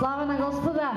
Слава на Господа!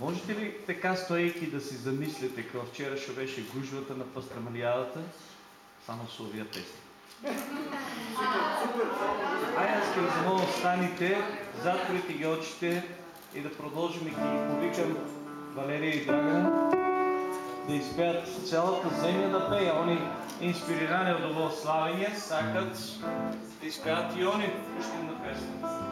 Можете ли така стоейки да си замислите, като вчера ще беше гужвата на пастрамалиадата, само с овия песни? Айде аз ще ви замоля, станите, затворите ги очите и да продължим и ги повикам Валерия и Драгана да изпеят цялата земя да пее. Они инспирирани от ovo славење, сакат да изпеят и они пуштим на песна.